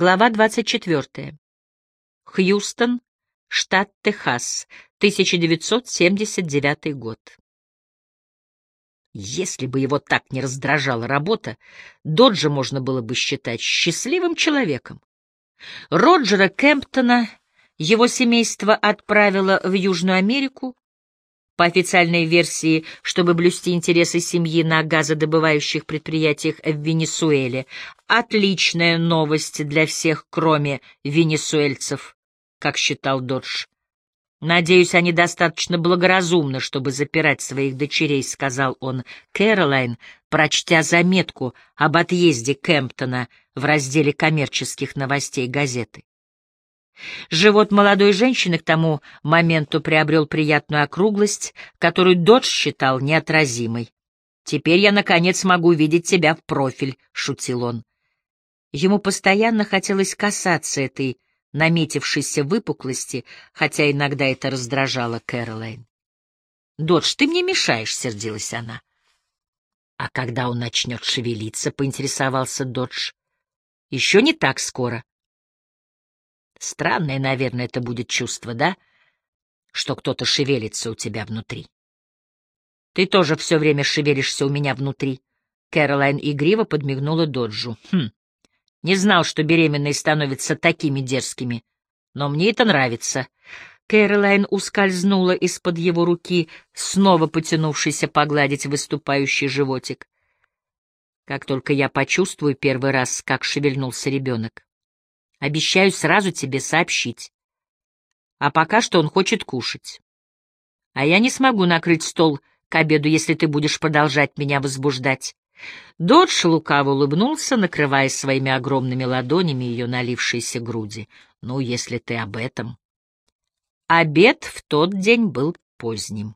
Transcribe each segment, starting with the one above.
Глава 24. Хьюстон, штат Техас, 1979 год. Если бы его так не раздражала работа, Доджа можно было бы считать счастливым человеком. Роджера Кемптона его семейство отправило в Южную Америку, по официальной версии, чтобы блюсти интересы семьи на газодобывающих предприятиях в Венесуэле. Отличная новость для всех, кроме венесуэльцев, как считал Додж. «Надеюсь, они достаточно благоразумны, чтобы запирать своих дочерей», — сказал он Кэролайн, прочтя заметку об отъезде Кемптона в разделе коммерческих новостей газеты. Живот молодой женщины к тому моменту приобрел приятную округлость, которую Додж считал неотразимой. «Теперь я, наконец, могу видеть тебя в профиль», — шутил он. Ему постоянно хотелось касаться этой наметившейся выпуклости, хотя иногда это раздражало Кэролайн. «Додж, ты мне мешаешь», — сердилась она. «А когда он начнет шевелиться?» — поинтересовался Додж. «Еще не так скоро. Странное, наверное, это будет чувство, да? Что кто-то шевелится у тебя внутри. Ты тоже все время шевелишься у меня внутри. Кэролайн игриво подмигнула Доджу. Хм, не знал, что беременные становятся такими дерзкими. Но мне это нравится. Кэролайн ускользнула из-под его руки, снова потянувшийся погладить выступающий животик. Как только я почувствую первый раз, как шевельнулся ребенок. Обещаю сразу тебе сообщить. А пока что он хочет кушать. А я не смогу накрыть стол к обеду, если ты будешь продолжать меня возбуждать. Додж лукаво улыбнулся, накрывая своими огромными ладонями ее налившиеся груди. Ну, если ты об этом. Обед в тот день был поздним.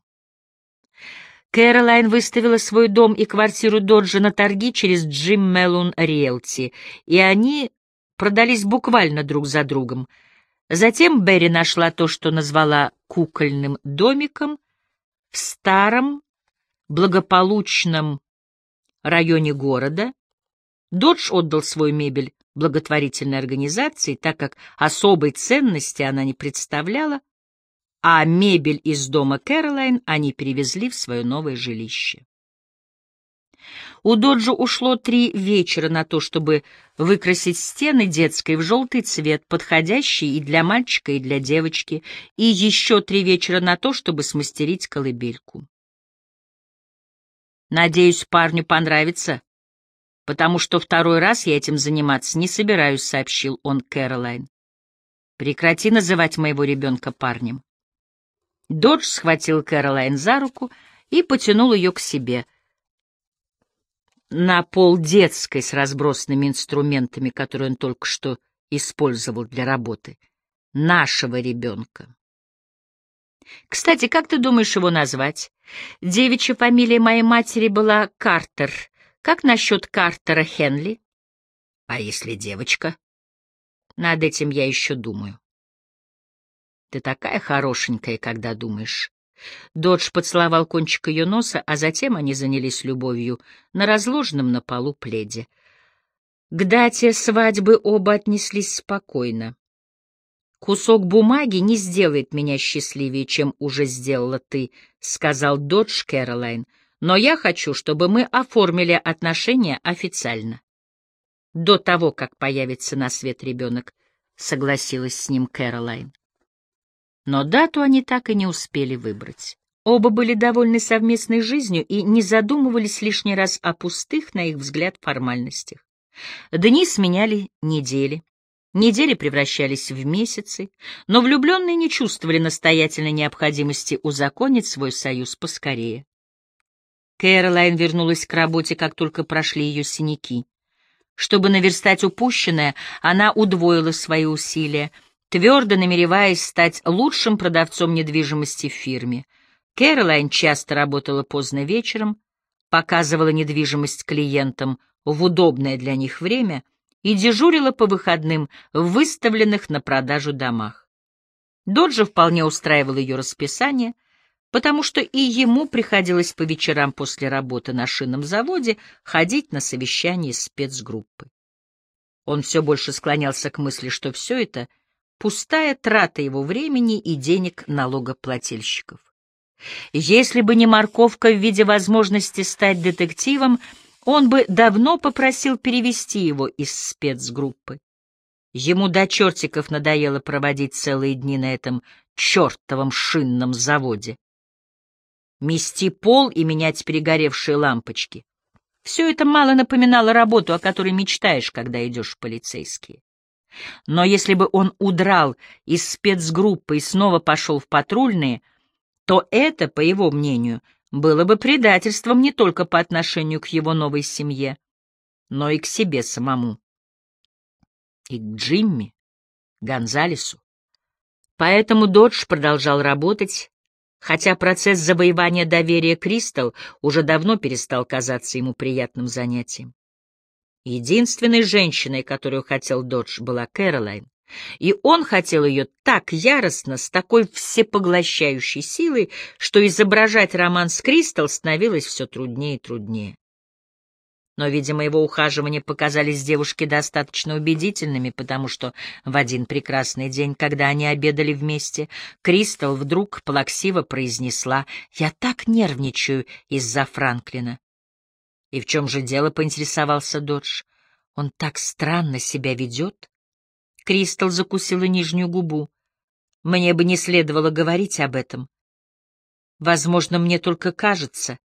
Кэролайн выставила свой дом и квартиру Доджа на торги через Джим Мелун Риэлти, и они продались буквально друг за другом. Затем Берри нашла то, что назвала кукольным домиком в старом, благополучном районе города. Додж отдал свою мебель благотворительной организации, так как особой ценности она не представляла, а мебель из дома Кэролайн они перевезли в свое новое жилище. У Доджа ушло три вечера на то, чтобы выкрасить стены детской в желтый цвет, подходящий и для мальчика, и для девочки, и еще три вечера на то, чтобы смастерить колыбельку. «Надеюсь, парню понравится, потому что второй раз я этим заниматься не собираюсь», — сообщил он Кэролайн. «Прекрати называть моего ребенка парнем». Додж схватил Кэролайн за руку и потянул ее к себе — на пол детской с разбросанными инструментами, которые он только что использовал для работы. Нашего ребенка. Кстати, как ты думаешь его назвать? Девичья фамилия моей матери была Картер. Как насчет Картера Хенли? А если девочка? Над этим я еще думаю. Ты такая хорошенькая, когда думаешь. Додж поцеловал кончик ее носа, а затем они занялись любовью на разложенном на полу пледе. К дате свадьбы оба отнеслись спокойно. «Кусок бумаги не сделает меня счастливее, чем уже сделала ты», — сказал Додж Кэролайн. «Но я хочу, чтобы мы оформили отношения официально». «До того, как появится на свет ребенок», — согласилась с ним Кэролайн. Но дату они так и не успели выбрать. Оба были довольны совместной жизнью и не задумывались лишний раз о пустых, на их взгляд, формальностях. Дни сменяли недели. Недели превращались в месяцы, но влюбленные не чувствовали настоятельной необходимости узаконить свой союз поскорее. Кэролайн вернулась к работе, как только прошли ее синяки. Чтобы наверстать упущенное, она удвоила свои усилия — твердо намереваясь стать лучшим продавцом недвижимости в фирме. Кэролайн часто работала поздно вечером, показывала недвижимость клиентам в удобное для них время и дежурила по выходным в выставленных на продажу домах. Доджа вполне устраивал ее расписание, потому что и ему приходилось по вечерам после работы на шинном заводе ходить на совещание спецгруппы. Он все больше склонялся к мысли, что все это — пустая трата его времени и денег налогоплательщиков. Если бы не морковка в виде возможности стать детективом, он бы давно попросил перевести его из спецгруппы. Ему до чертиков надоело проводить целые дни на этом чертовом шинном заводе. Мести пол и менять перегоревшие лампочки. Все это мало напоминало работу, о которой мечтаешь, когда идешь в полицейские. Но если бы он удрал из спецгруппы и снова пошел в патрульные, то это, по его мнению, было бы предательством не только по отношению к его новой семье, но и к себе самому. И к Джимми, Гонзалесу. Поэтому Додж продолжал работать, хотя процесс завоевания доверия Кристал уже давно перестал казаться ему приятным занятием. Единственной женщиной, которую хотел Додж, была Кэролайн, и он хотел ее так яростно, с такой всепоглощающей силой, что изображать роман с Кристал становилось все труднее и труднее. Но, видимо, его ухаживания показались девушке достаточно убедительными, потому что в один прекрасный день, когда они обедали вместе, Кристал вдруг плаксиво произнесла «Я так нервничаю из-за Франклина». «И в чем же дело?» — поинтересовался Додж. «Он так странно себя ведет». Кристал закусила нижнюю губу. «Мне бы не следовало говорить об этом. Возможно, мне только кажется».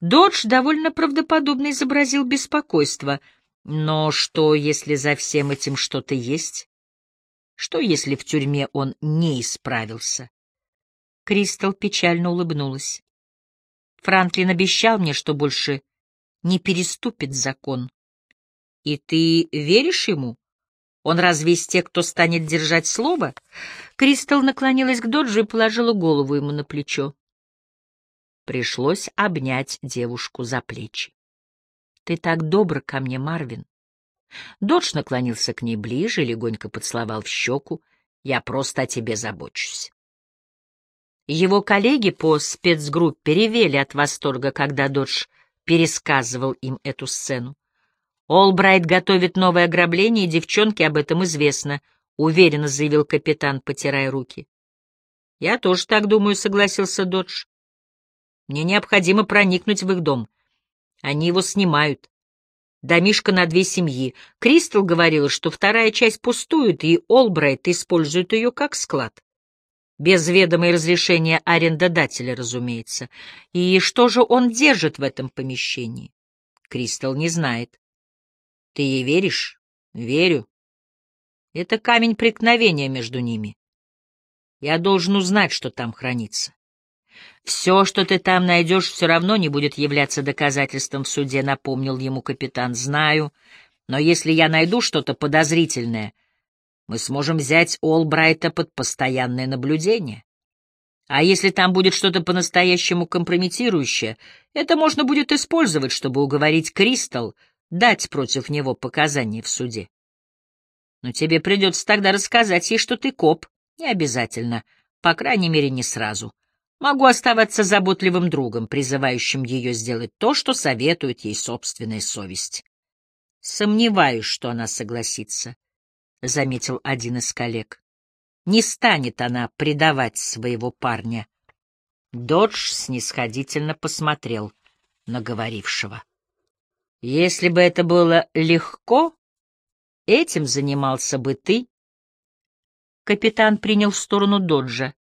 Додж довольно правдоподобно изобразил беспокойство. Но что, если за всем этим что-то есть? Что, если в тюрьме он не исправился? Кристал печально улыбнулась. Франклин обещал мне, что больше не переступит закон. И ты веришь ему? Он разве из тех, кто станет держать слово? Кристал наклонилась к Доджу и положила голову ему на плечо. Пришлось обнять девушку за плечи. — Ты так добр ко мне, Марвин. Додж наклонился к ней ближе, легонько поцеловал в щеку. Я просто о тебе забочусь. Его коллеги по спецгруппе ревели от восторга, когда Додж пересказывал им эту сцену. Олбрайт готовит новое ограбление, и девчонке об этом известно, — уверенно заявил капитан, потирая руки. — Я тоже так думаю, — согласился Додж. Мне необходимо проникнуть в их дом. Они его снимают. Домишка на две семьи. Кристал говорила, что вторая часть пустует, и Олбрайт использует ее как склад. Без ведома и разрешения арендодателя, разумеется. И что же он держит в этом помещении? Кристал не знает. Ты ей веришь? Верю. Это камень преткновения между ними. Я должен узнать, что там хранится. «Все, что ты там найдешь, все равно не будет являться доказательством в суде», — напомнил ему капитан. «Знаю, но если я найду что-то подозрительное, мы сможем взять Олбрайта под постоянное наблюдение. А если там будет что-то по-настоящему компрометирующее, это можно будет использовать, чтобы уговорить Кристал дать против него показания в суде. Но тебе придется тогда рассказать ей, что ты коп. Не обязательно, по крайней мере, не сразу. Могу оставаться заботливым другом, призывающим ее сделать то, что советует ей собственная совесть. Сомневаюсь, что она согласится, — заметил один из коллег. Не станет она предавать своего парня. Додж снисходительно посмотрел на говорившего. Если бы это было легко, этим занимался бы ты. Капитан принял сторону Доджа.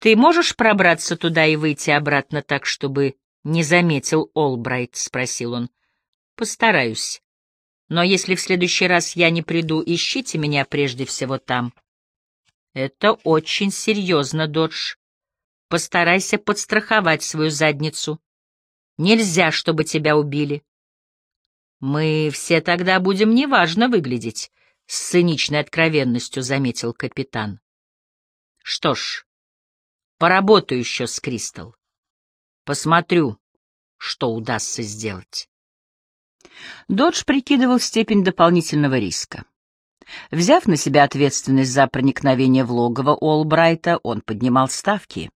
«Ты можешь пробраться туда и выйти обратно так, чтобы не заметил Олбрайт?» — спросил он. «Постараюсь. Но если в следующий раз я не приду, ищите меня прежде всего там». «Это очень серьезно, Додж. Постарайся подстраховать свою задницу. Нельзя, чтобы тебя убили». «Мы все тогда будем неважно выглядеть», — с циничной откровенностью заметил капитан. «Что ж, Поработаю еще с Кристал. Посмотрю, что удастся сделать. Додж прикидывал степень дополнительного риска. Взяв на себя ответственность за проникновение в логово Олбрайта, он поднимал ставки.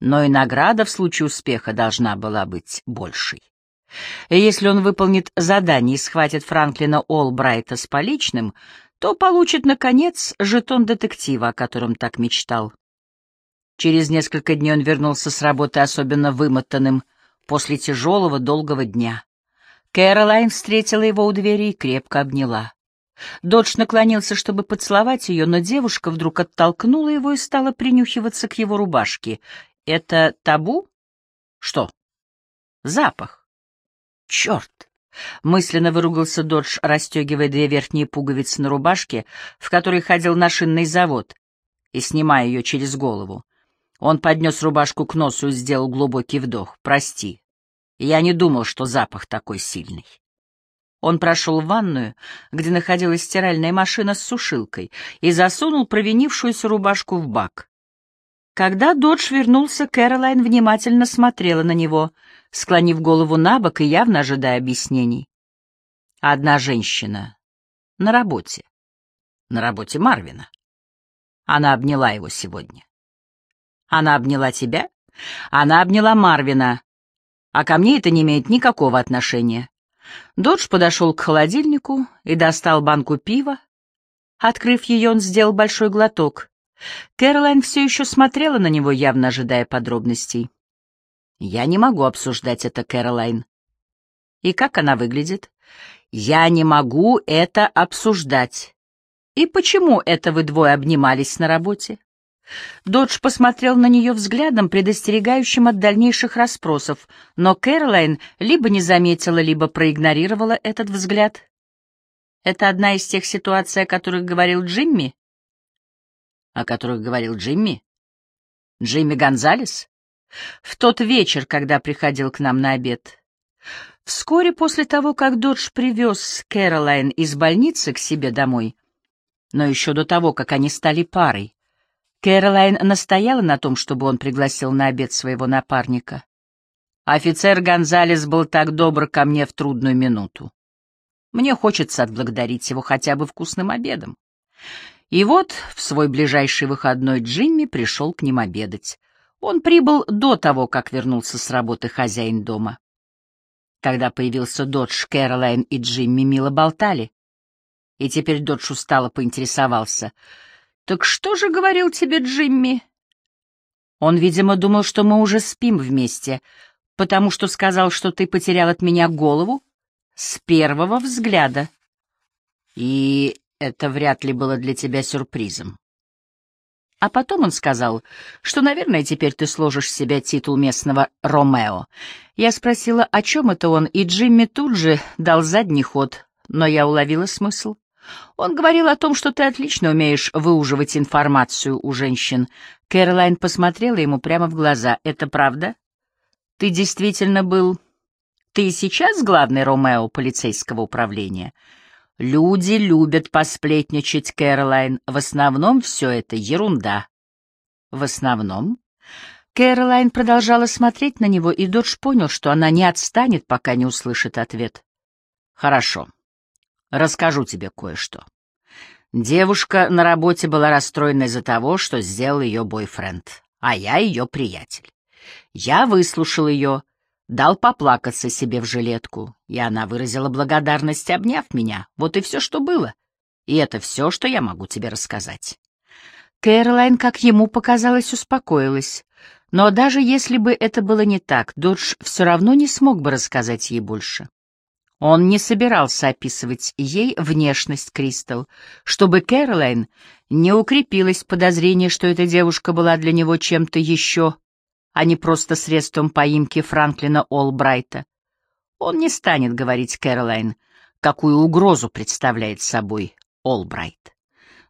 Но и награда в случае успеха должна была быть большей. Если он выполнит задание и схватит Франклина Олбрайта с поличным, то получит, наконец, жетон детектива, о котором так мечтал. Через несколько дней он вернулся с работы особенно вымотанным после тяжелого долгого дня. Кэролайн встретила его у двери и крепко обняла. Додж наклонился, чтобы поцеловать ее, но девушка вдруг оттолкнула его и стала принюхиваться к его рубашке. «Это табу?» «Что?» «Запах». «Черт!» — мысленно выругался Додж, расстегивая две верхние пуговицы на рубашке, в которой ходил на шинный завод, и снимая ее через голову. Он поднес рубашку к носу и сделал глубокий вдох. «Прости, я не думал, что запах такой сильный». Он прошел в ванную, где находилась стиральная машина с сушилкой, и засунул провинившуюся рубашку в бак. Когда Додж вернулся, Кэролайн внимательно смотрела на него, склонив голову на бок и явно ожидая объяснений. Одна женщина. На работе. На работе Марвина. Она обняла его сегодня. Она обняла тебя? Она обняла Марвина. А ко мне это не имеет никакого отношения. Додж подошел к холодильнику и достал банку пива. Открыв ее, он сделал большой глоток. Кэролайн все еще смотрела на него, явно ожидая подробностей. «Я не могу обсуждать это, Кэролайн». «И как она выглядит?» «Я не могу это обсуждать». «И почему это вы двое обнимались на работе?» Додж посмотрел на нее взглядом, предостерегающим от дальнейших расспросов, но Кэролайн либо не заметила, либо проигнорировала этот взгляд. «Это одна из тех ситуаций, о которых говорил Джимми?» «О которых говорил Джимми? Джимми Гонзалес?» «В тот вечер, когда приходил к нам на обед». Вскоре после того, как Додж привез Кэролайн из больницы к себе домой, но еще до того, как они стали парой, Кэролайн настояла на том, чтобы он пригласил на обед своего напарника. Офицер Гонзалес был так добр ко мне в трудную минуту. Мне хочется отблагодарить его хотя бы вкусным обедом. И вот в свой ближайший выходной Джимми пришел к ним обедать. Он прибыл до того, как вернулся с работы хозяин дома. Когда появился Додж, Кэролайн и Джимми мило болтали. И теперь Додж устало поинтересовался — «Так что же говорил тебе Джимми?» Он, видимо, думал, что мы уже спим вместе, потому что сказал, что ты потерял от меня голову с первого взгляда. И это вряд ли было для тебя сюрпризом. А потом он сказал, что, наверное, теперь ты сложишь в себя титул местного Ромео. Я спросила, о чем это он, и Джимми тут же дал задний ход, но я уловила смысл. Он говорил о том, что ты отлично умеешь выуживать информацию у женщин. Кэролайн посмотрела ему прямо в глаза. Это правда? Ты действительно был... Ты сейчас главный Ромео полицейского управления? Люди любят посплетничать, Кэролайн. В основном все это ерунда. В основном? Кэролайн продолжала смотреть на него, и Додж понял, что она не отстанет, пока не услышит ответ. Хорошо. Расскажу тебе кое-что. Девушка на работе была расстроена из-за того, что сделал ее бойфренд, а я ее приятель. Я выслушал ее, дал поплакаться себе в жилетку, и она выразила благодарность, обняв меня. Вот и все, что было. И это все, что я могу тебе рассказать. Кэролайн, как ему показалось, успокоилась. Но даже если бы это было не так, Додж все равно не смог бы рассказать ей больше. Он не собирался описывать ей внешность Кристал, чтобы Кэролайн не укрепилось подозрение, что эта девушка была для него чем-то еще, а не просто средством поимки Франклина Олбрайта. Он не станет говорить Кэролайн, какую угрозу представляет собой Олбрайт.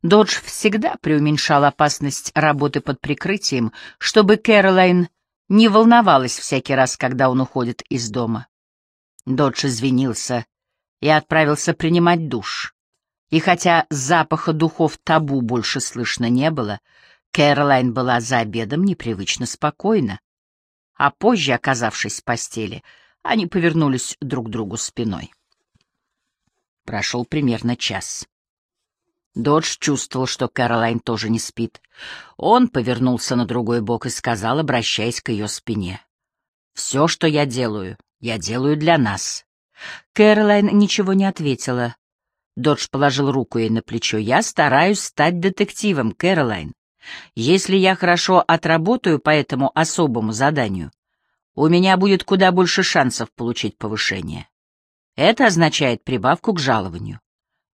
Додж всегда преуменьшал опасность работы под прикрытием, чтобы Кэролайн не волновалась всякий раз, когда он уходит из дома. Додж извинился и отправился принимать душ. И хотя запаха духов табу больше слышно не было, Кэролайн была за обедом непривычно спокойна. А позже, оказавшись в постели, они повернулись друг к другу спиной. Прошел примерно час. Додж чувствовал, что Кэролайн тоже не спит. Он повернулся на другой бок и сказал, обращаясь к ее спине. «Все, что я делаю, Я делаю для нас. Кэролайн ничего не ответила. Додж положил руку ей на плечо. «Я стараюсь стать детективом, Кэролайн. Если я хорошо отработаю по этому особому заданию, у меня будет куда больше шансов получить повышение. Это означает прибавку к жалованию.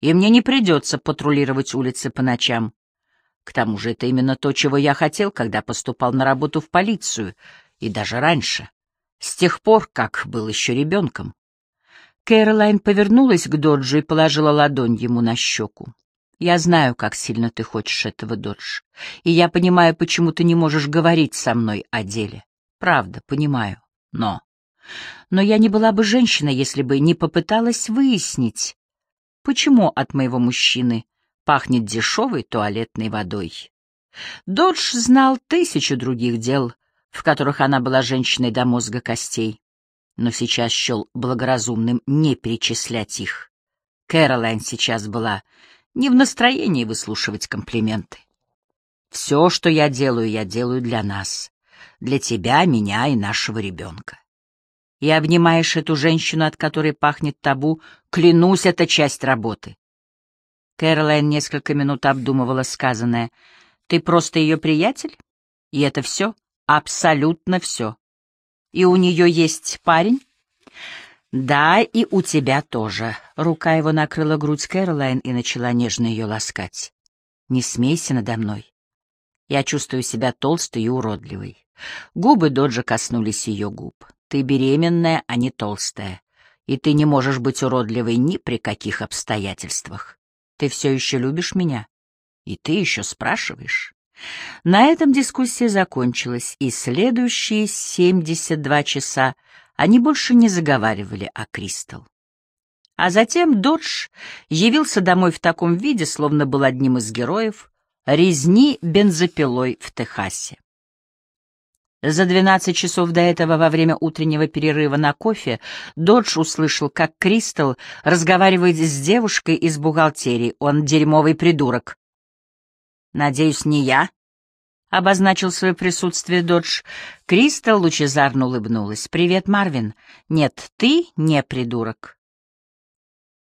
И мне не придется патрулировать улицы по ночам. К тому же это именно то, чего я хотел, когда поступал на работу в полицию, и даже раньше, с тех пор, как был еще ребенком. Кэролайн повернулась к Доджу и положила ладонь ему на щеку. «Я знаю, как сильно ты хочешь этого, Додж, и я понимаю, почему ты не можешь говорить со мной о деле. Правда, понимаю, но... Но я не была бы женщиной, если бы не попыталась выяснить, почему от моего мужчины пахнет дешевой туалетной водой. Додж знал тысячу других дел, в которых она была женщиной до мозга костей но сейчас счел благоразумным не перечислять их. Кэролайн сейчас была не в настроении выслушивать комплименты. «Все, что я делаю, я делаю для нас, для тебя, меня и нашего ребенка. И обнимаешь эту женщину, от которой пахнет табу, клянусь, это часть работы». Кэролайн несколько минут обдумывала сказанное. «Ты просто ее приятель? И это все? Абсолютно все. И у нее есть парень? Да, и у тебя тоже. Рука его накрыла грудь Кэролайн и начала нежно ее ласкать. Не смейся надо мной. Я чувствую себя толстой и уродливой. Губы Доджа коснулись ее губ. Ты беременная, а не толстая. И ты не можешь быть уродливой ни при каких обстоятельствах. Ты все еще любишь меня? И ты еще спрашиваешь? На этом дискуссия закончилась, и следующие 72 часа они больше не заговаривали о Кристал. А затем Додж явился домой в таком виде, словно был одним из героев резни бензопилой в Техасе. За 12 часов до этого во время утреннего перерыва на кофе Додж услышал, как Кристал разговаривает с девушкой из бухгалтерии. Он дерьмовый придурок. «Надеюсь, не я?» — обозначил свое присутствие Додж. Кристал лучезарно улыбнулась. «Привет, Марвин. Нет, ты не придурок».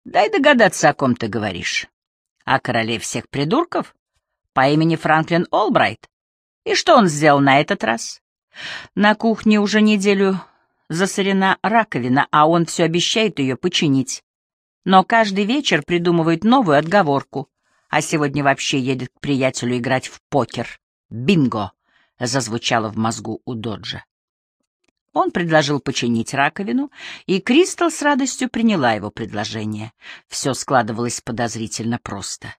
«Дай догадаться, о ком ты говоришь. О короле всех придурков? По имени Франклин Олбрайт? И что он сделал на этот раз?» «На кухне уже неделю засорена раковина, а он все обещает ее починить. Но каждый вечер придумывает новую отговорку а сегодня вообще едет к приятелю играть в покер. Бинго! зазвучало в мозгу у Доджа. Он предложил починить раковину, и Кристал с радостью приняла его предложение. Все складывалось подозрительно просто.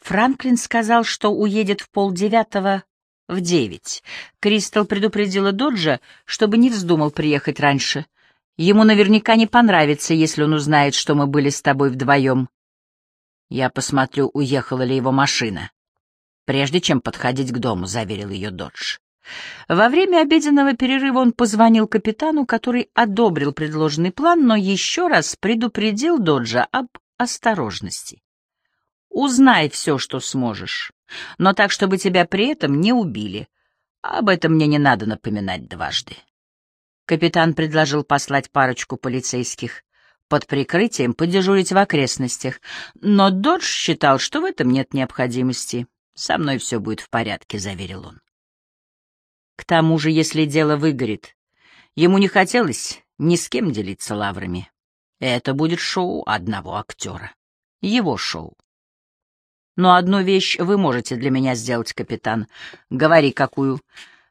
Франклин сказал, что уедет в полдевятого в девять. Кристал предупредила Доджа, чтобы не вздумал приехать раньше. Ему наверняка не понравится, если он узнает, что мы были с тобой вдвоем. Я посмотрю, уехала ли его машина. Прежде чем подходить к дому, заверил ее Додж. Во время обеденного перерыва он позвонил капитану, который одобрил предложенный план, но еще раз предупредил Доджа об осторожности. «Узнай все, что сможешь, но так, чтобы тебя при этом не убили. Об этом мне не надо напоминать дважды». Капитан предложил послать парочку полицейских под прикрытием подежурить в окрестностях, но Додж считал, что в этом нет необходимости. «Со мной все будет в порядке», — заверил он. К тому же, если дело выгорит, ему не хотелось ни с кем делиться лаврами. Это будет шоу одного актера. Его шоу. Но одну вещь вы можете для меня сделать, капитан. Говори, какую.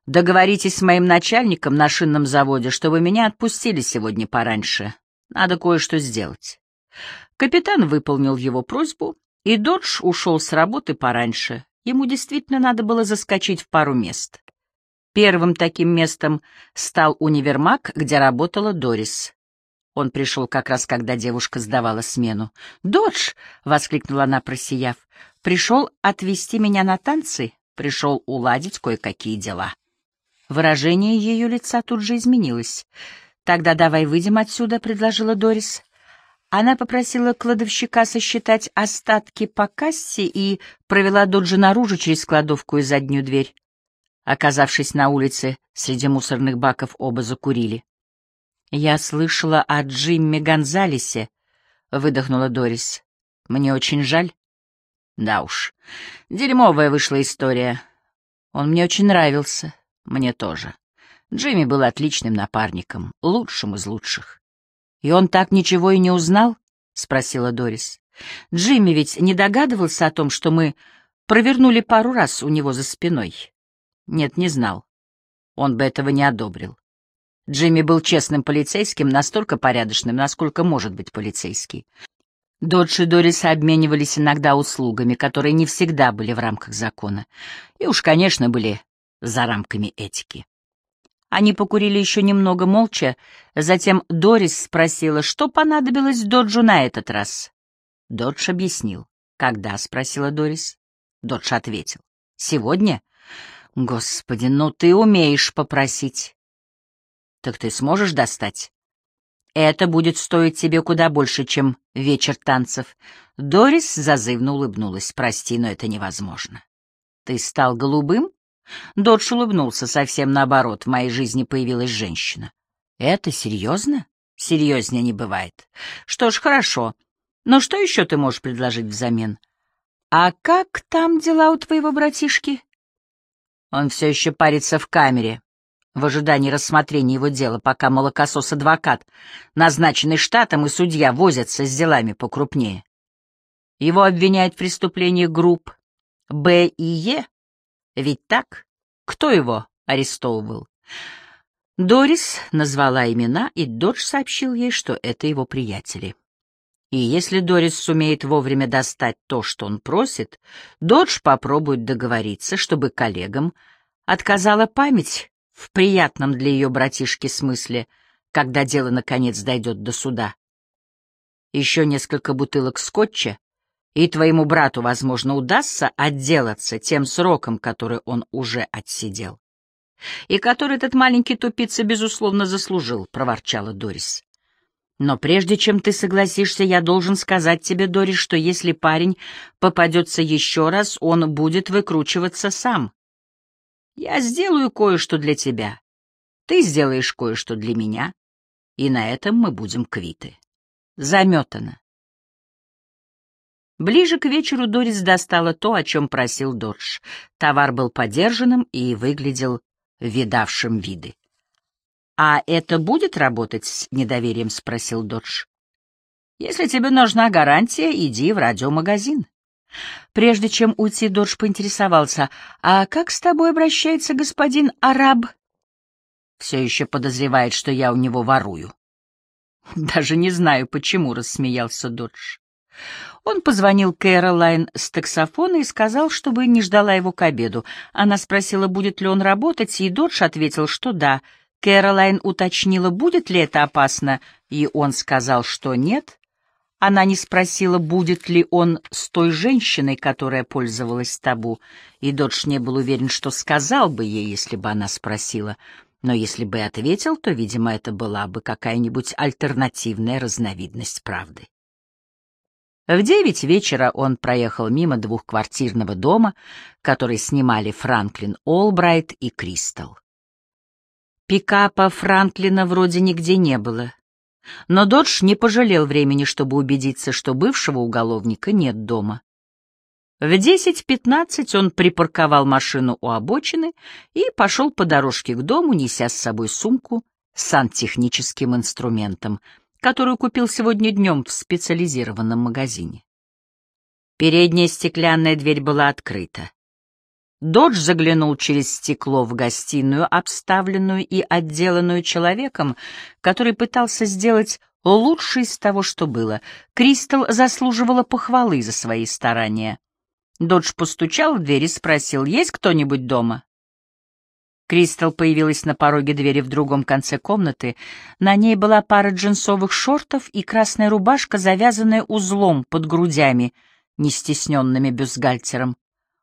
Договоритесь с моим начальником на шинном заводе, чтобы меня отпустили сегодня пораньше. Надо кое-что сделать. Капитан выполнил его просьбу, и Додж ушел с работы пораньше. Ему действительно надо было заскочить в пару мест. Первым таким местом стал универмаг, где работала Дорис. Он пришел как раз, когда девушка сдавала смену. «Додж!» — воскликнула она, просияв. «Пришел отвезти меня на танцы, пришел уладить кое-какие дела». Выражение ее лица тут же изменилось. «Тогда давай выйдем отсюда», — предложила Дорис. Она попросила кладовщика сосчитать остатки по кассе и провела Доджи наружу через кладовку и заднюю дверь. Оказавшись на улице, среди мусорных баков оба закурили. «Я слышала о Джимми Гонзалесе», — выдохнула Дорис. «Мне очень жаль». «Да уж, дерьмовая вышла история. Он мне очень нравился. Мне тоже. Джимми был отличным напарником, лучшим из лучших». «И он так ничего и не узнал?» — спросила Дорис. «Джимми ведь не догадывался о том, что мы провернули пару раз у него за спиной?» «Нет, не знал. Он бы этого не одобрил. Джимми был честным полицейским, настолько порядочным, насколько может быть полицейский. Додж и Дорис обменивались иногда услугами, которые не всегда были в рамках закона. И уж, конечно, были за рамками этики. Они покурили еще немного молча, затем Дорис спросила, что понадобилось Доджу на этот раз. Додж объяснил. «Когда?» — спросила Дорис. Додж ответил. «Сегодня?» «Господи, ну ты умеешь попросить». Так ты сможешь достать? Это будет стоить тебе куда больше, чем вечер танцев. Дорис зазывно улыбнулась. Прости, но это невозможно. Ты стал голубым? Додж улыбнулся совсем наоборот. В моей жизни появилась женщина. Это серьезно? Серьезнее не бывает. Что ж, хорошо. Но что еще ты можешь предложить взамен? А как там дела у твоего братишки? Он все еще парится в камере в ожидании рассмотрения его дела, пока молокосос-адвокат, назначенный штатом, и судья возятся с делами покрупнее. Его обвиняют в преступлении групп Б и Е, ведь так? Кто его арестовывал? Дорис назвала имена, и Додж сообщил ей, что это его приятели. И если Дорис сумеет вовремя достать то, что он просит, Додж попробует договориться, чтобы коллегам отказала память в приятном для ее братишки смысле, когда дело наконец дойдет до суда. Еще несколько бутылок скотча, и твоему брату, возможно, удастся отделаться тем сроком, который он уже отсидел. И который этот маленький тупица, безусловно, заслужил, — проворчала Дорис. Но прежде чем ты согласишься, я должен сказать тебе, Дорис, что если парень попадется еще раз, он будет выкручиваться сам. Я сделаю кое-что для тебя. Ты сделаешь кое-что для меня. И на этом мы будем квиты. Заметано. Ближе к вечеру Дорис достала то, о чем просил Додж. Товар был подержанным и выглядел видавшим виды. «А это будет работать с недоверием?» — спросил Додж. «Если тебе нужна гарантия, иди в радиомагазин». Прежде чем уйти, Додж поинтересовался, «А как с тобой обращается господин Араб?» «Все еще подозревает, что я у него ворую». «Даже не знаю, почему», — рассмеялся Додж. Он позвонил Кэролайн с таксофона и сказал, чтобы не ждала его к обеду. Она спросила, будет ли он работать, и Додж ответил, что да. Кэролайн уточнила, будет ли это опасно, и он сказал, что нет. Она не спросила, будет ли он с той женщиной, которая пользовалась табу, и Додж не был уверен, что сказал бы ей, если бы она спросила. Но если бы ответил, то, видимо, это была бы какая-нибудь альтернативная разновидность правды. В девять вечера он проехал мимо двухквартирного дома, который снимали Франклин Олбрайт и Кристал. Пикапа Франклина вроде нигде не было. Но Додж не пожалел времени, чтобы убедиться, что бывшего уголовника нет дома. В 10.15 он припарковал машину у обочины и пошел по дорожке к дому, неся с собой сумку с сантехническим инструментом, которую купил сегодня днем в специализированном магазине. Передняя стеклянная дверь была открыта. Додж заглянул через стекло в гостиную, обставленную и отделанную человеком, который пытался сделать лучшее из того, что было. Кристал заслуживала похвалы за свои старания. Додж постучал в дверь и спросил, есть кто-нибудь дома? Кристал появилась на пороге двери в другом конце комнаты. На ней была пара джинсовых шортов и красная рубашка, завязанная узлом под грудями, не стесненными бюстгальтером.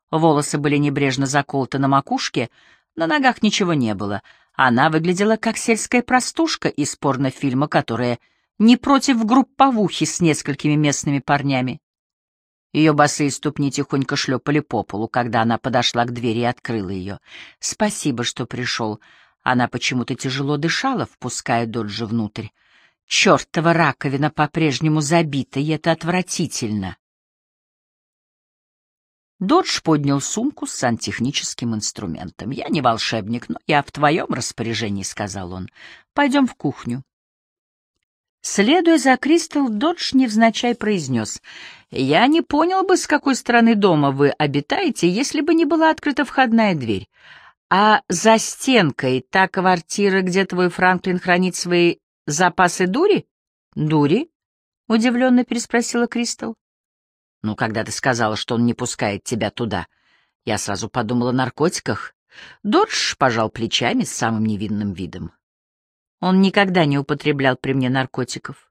Волосы были небрежно заколоты на макушке, на ногах ничего не было. Она выглядела как сельская простушка из порнофильма, которая не против групповухи с несколькими местными парнями. Ее босые ступни тихонько шлепали по полу, когда она подошла к двери и открыла ее. «Спасибо, что пришел». Она почему-то тяжело дышала, впуская Доджа внутрь. Чёртова раковина по-прежнему забита, и это отвратительно. Додж поднял сумку с сантехническим инструментом. «Я не волшебник, но я в твоем распоряжении», — сказал он. «Пойдем в кухню». Следуя за Кристал, Додж невзначай произнес. «Я не понял бы, с какой стороны дома вы обитаете, если бы не была открыта входная дверь. А за стенкой та квартира, где твой Франклин хранит свои запасы дури?» «Дури?» — удивленно переспросила Кристал. Ну, когда ты сказала, что он не пускает тебя туда, я сразу подумала о наркотиках. Додж пожал плечами с самым невинным видом. Он никогда не употреблял при мне наркотиков.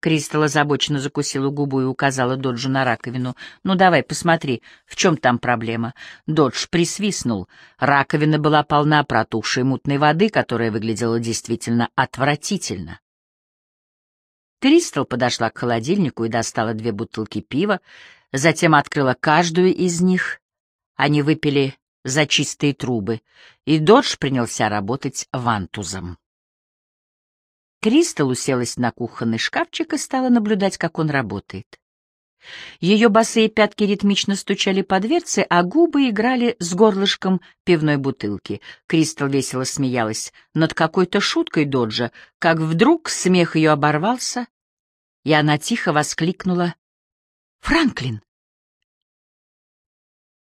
Кристал озабоченно закусила губу и указала Доджу на раковину. «Ну, давай, посмотри, в чем там проблема?» Додж присвистнул. Раковина была полна протухшей мутной воды, которая выглядела действительно отвратительно. Кристал подошла к холодильнику и достала две бутылки пива, затем открыла каждую из них. Они выпили за чистые трубы, и Додж принялся работать вантузом. Кристал уселась на кухонный шкафчик и стала наблюдать, как он работает. Ее босые пятки ритмично стучали по дверце, а губы играли с горлышком пивной бутылки. Кристал весело смеялась над какой-то шуткой Доджа, как вдруг смех ее оборвался, и она тихо воскликнула «Франклин!»